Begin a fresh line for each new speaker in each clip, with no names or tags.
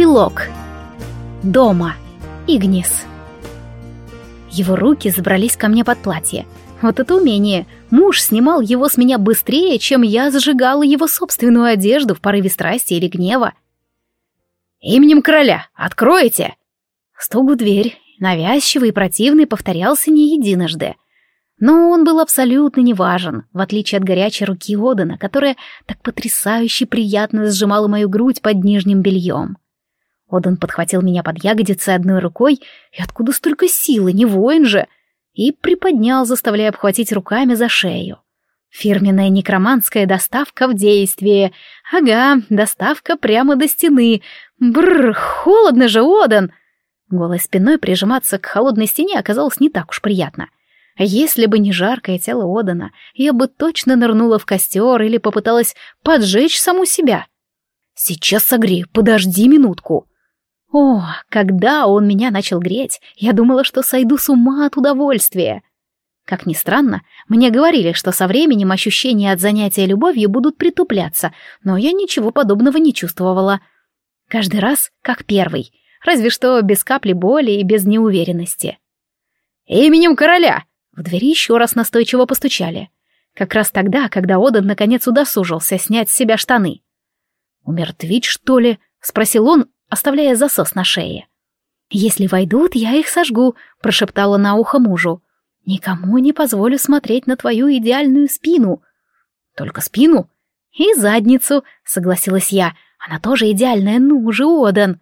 Эпилог. Дома. Игнис. Его руки забрались ко мне под платье. Вот это умение. Муж снимал его с меня быстрее, чем я зажигала его собственную одежду в порыве страсти или гнева. «Именем короля! Откройте!» Стук в дверь, навязчивый и противный, повторялся не единожды. Но он был абсолютно неважен, в отличие от горячей руки Одана, которая так потрясающе приятно сжимала мою грудь под нижним бельем. Одан подхватил меня под ягодицы одной рукой, и откуда столько силы, не воин же, и приподнял, заставляя обхватить руками за шею. Фирменная некроманская доставка в действии. Ага, доставка прямо до стены. Бррр, холодно же, Одан! Голой спиной прижиматься к холодной стене оказалось не так уж приятно. Если бы не жаркое тело Одана, я бы точно нырнула в костер или попыталась поджечь саму себя. Сейчас согрею, подожди минутку. О, когда он меня начал греть, я думала, что сойду с ума от удовольствия. Как ни странно, мне говорили, что со временем ощущения от занятия любовью будут притупляться, но я ничего подобного не чувствовала. Каждый раз как первый, разве что без капли боли и без неуверенности. «Именем короля!» В двери еще раз настойчиво постучали. Как раз тогда, когда Одан наконец удосужился снять с себя штаны. «Умертвить, что ли?» — спросил он, оставляя засос на шее. «Если войдут, я их сожгу», — прошептала на ухо мужу. «Никому не позволю смотреть на твою идеальную спину». «Только спину?» «И задницу», — согласилась я. «Она тоже идеальная, ну же, Одан».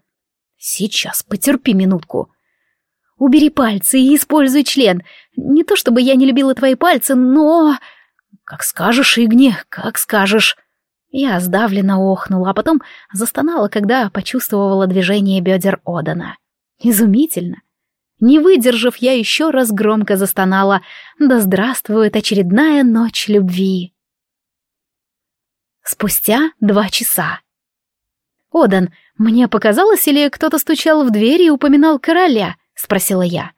«Сейчас, потерпи минутку». «Убери пальцы и используй член. Не то чтобы я не любила твои пальцы, но...» «Как скажешь, Игни, как скажешь». Я сдавленно охнула, а потом застонала, когда почувствовала движение бедер Одана. Изумительно. Не выдержав, я еще раз громко застонала. Да здравствует очередная ночь любви. Спустя два часа. «Одан, мне показалось, или кто-то стучал в дверь и упоминал короля?» — спросила я.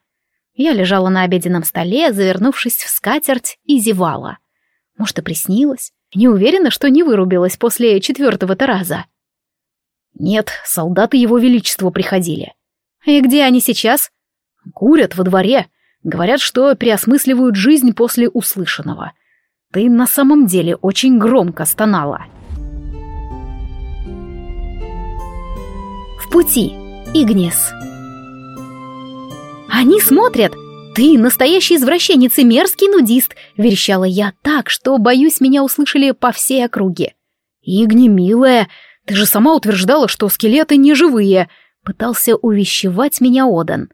Я лежала на обеденном столе, завернувшись в скатерть, и зевала. Может, и приснилось? Не уверена, что не вырубилась после четвертого-то раза. Нет, солдаты его величества приходили. И где они сейчас? Курят во дворе. Говорят, что переосмысливают жизнь после услышанного. Ты на самом деле очень громко стонала. В пути. Игнес. Они смотрят, «Ты настоящий извращенец и мерзкий нудист!» — верещала я так, что, боюсь, меня услышали по всей округе. «Игни, милая, ты же сама утверждала, что скелеты не живые!» — пытался увещевать меня Одан.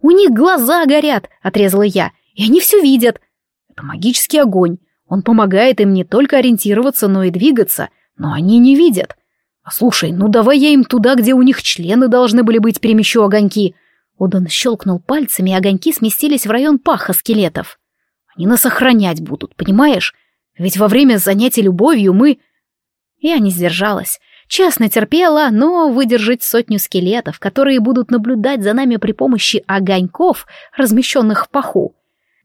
«У них глаза горят!» — отрезала я. «И они все видят!» «Это магический огонь. Он помогает им не только ориентироваться, но и двигаться, но они не видят. А слушай, ну давай я им туда, где у них члены должны были быть, перемещу огоньки!» Одан щелкнул пальцами, и огоньки сместились в район паха скелетов. Они нас охранять будут, понимаешь? Ведь во время занятий любовью мы... Я не сдержалась. Честно терпела, но выдержать сотню скелетов, которые будут наблюдать за нами при помощи огоньков, размещенных в паху.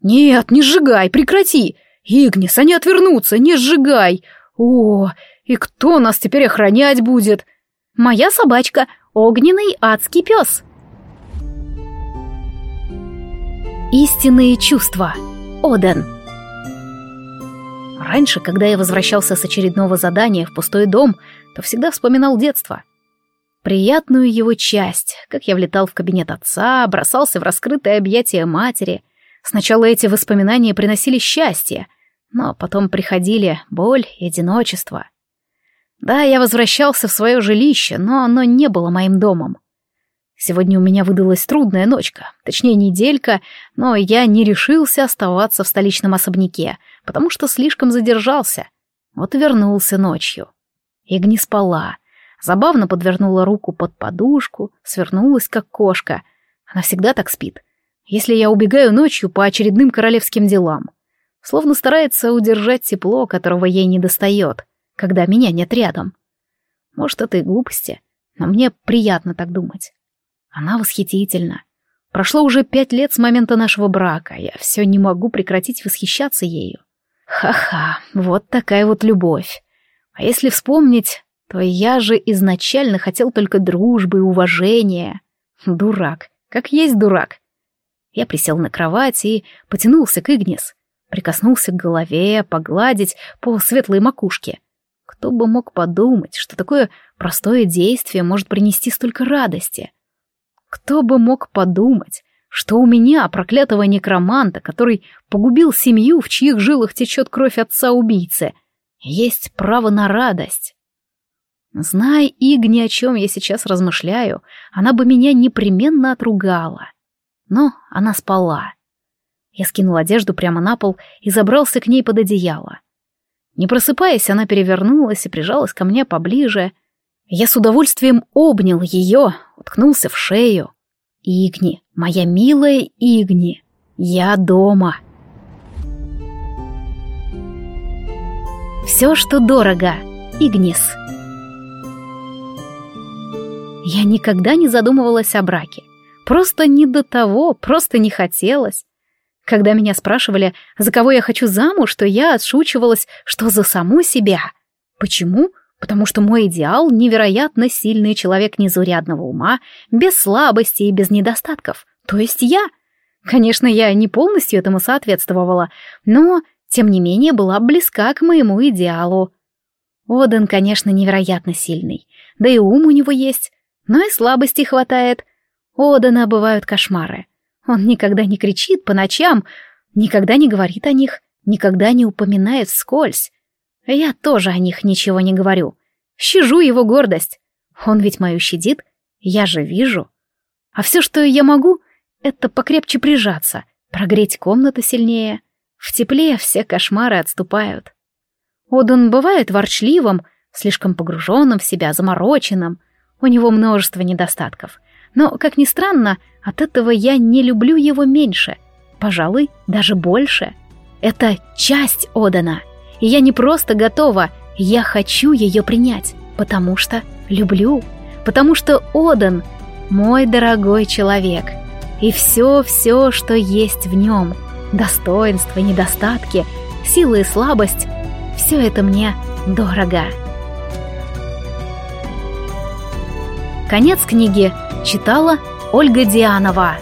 «Нет, не сжигай, прекрати! Игнис, они отвернутся, не сжигай! О, и кто нас теперь охранять будет?» «Моя собачка, огненный адский пес!» Истинные чувства. Оден. Раньше, когда я возвращался с очередного задания в пустой дом, то всегда вспоминал детство. Приятную его часть, как я влетал в кабинет отца, бросался в раскрытое объятие матери. Сначала эти воспоминания приносили счастье, но потом приходили боль и одиночество. Да, я возвращался в свое жилище, но оно не было моим домом. Сегодня у меня выдалась трудная ночка, точнее неделька, но я не решился оставаться в столичном особняке, потому что слишком задержался. Вот вернулся ночью. Игни спала. Забавно подвернула руку под подушку, свернулась, как кошка. Она всегда так спит. Если я убегаю ночью по очередным королевским делам. Словно старается удержать тепло, которого ей не достает, когда меня нет рядом. Может, это и глупости, но мне приятно так думать. Она восхитительна. Прошло уже пять лет с момента нашего брака, я все не могу прекратить восхищаться ею. Ха-ха, вот такая вот любовь. А если вспомнить, то я же изначально хотел только дружбы и уважения. Дурак, как есть дурак. Я присел на кровать и потянулся к Игнис. Прикоснулся к голове, погладить по светлой макушке. Кто бы мог подумать, что такое простое действие может принести столько радости? Кто бы мог подумать, что у меня, проклятого некроманта, который погубил семью, в чьих жилах течет кровь отца-убийцы, есть право на радость? Зная Игни, о чем я сейчас размышляю, она бы меня непременно отругала. Но она спала. Я скинул одежду прямо на пол и забрался к ней под одеяло. Не просыпаясь, она перевернулась и прижалась ко мне поближе. Я с удовольствием обнял ее, уткнулся в шею. «Игни, моя милая Игни, я дома!» Все, что дорого. Игнис. Я никогда не задумывалась о браке. Просто не до того, просто не хотелось. Когда меня спрашивали, за кого я хочу замуж, то я отшучивалась, что за саму себя. Почему? Потому что мой идеал — невероятно сильный человек незаурядного ума, без слабости и без недостатков. То есть я. Конечно, я не полностью этому соответствовала, но, тем не менее, была близка к моему идеалу. Оден, конечно, невероятно сильный, да и ум у него есть, но и слабости хватает. У Одена бывают кошмары. Он никогда не кричит по ночам, никогда не говорит о них, никогда не упоминает вскользь. Я тоже о них ничего не говорю. Щажу его гордость. Он ведь мою щадит, я же вижу. А все, что я могу, это покрепче прижаться, прогреть комнату сильнее. В тепле все кошмары отступают. Одан бывает ворчливым, слишком погруженным в себя, замороченным. У него множество недостатков. Но, как ни странно, от этого я не люблю его меньше. Пожалуй, даже больше. Это часть Одана. И я не просто готова, я хочу ее принять, потому что люблю. Потому что Одан — мой дорогой человек. И все-все, что есть в нем, достоинства, недостатки, силы и слабость, все это мне дорого. Конец книги читала Ольга Дианова.